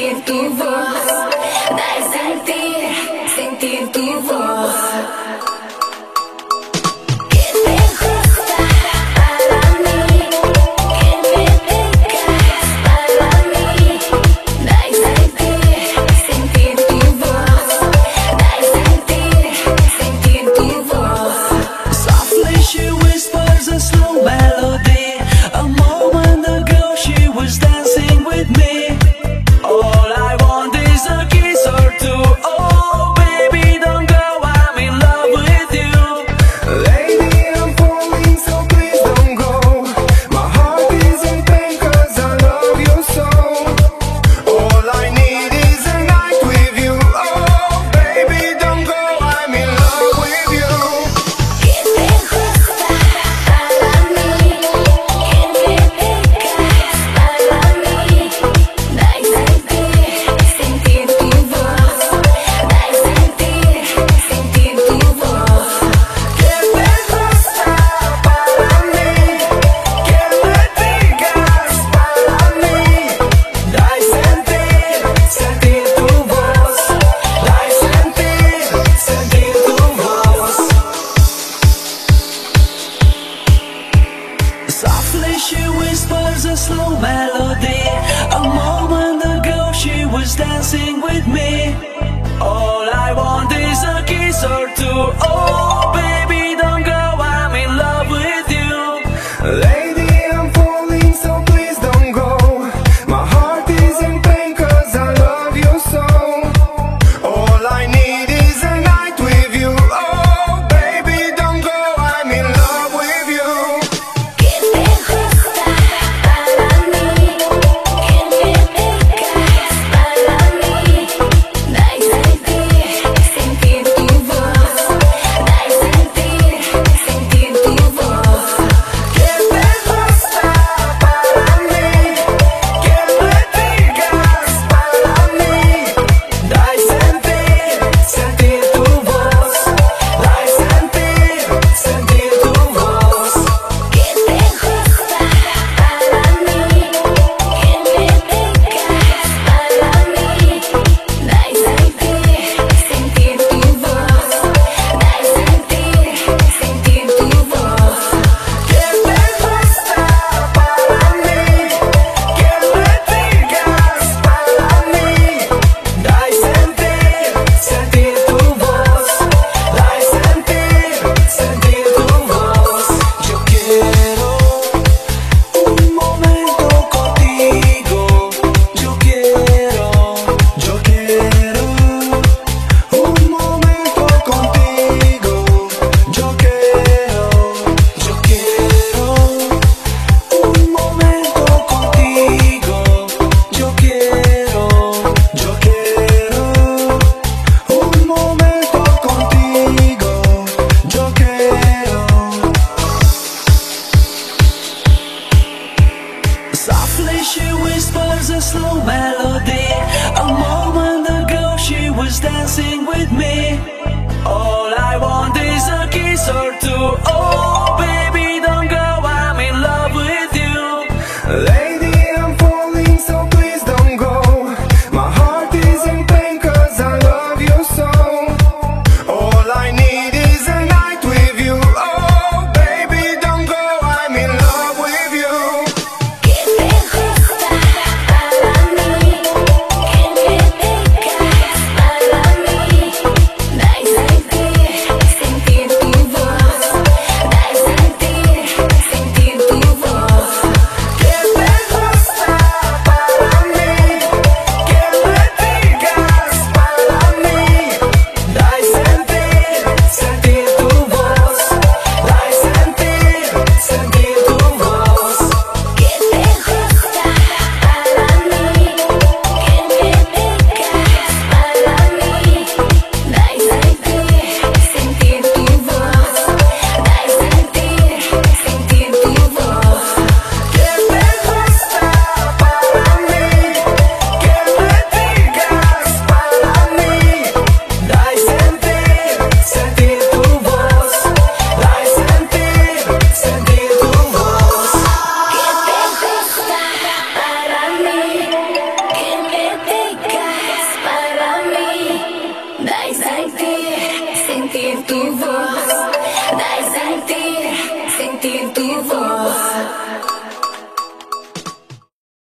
sentir tu voz, dar sentir, sentir tu voz. a slow melody. A moment ago, she was dancing with me. was dancing with me. sentir, sentir tu voz.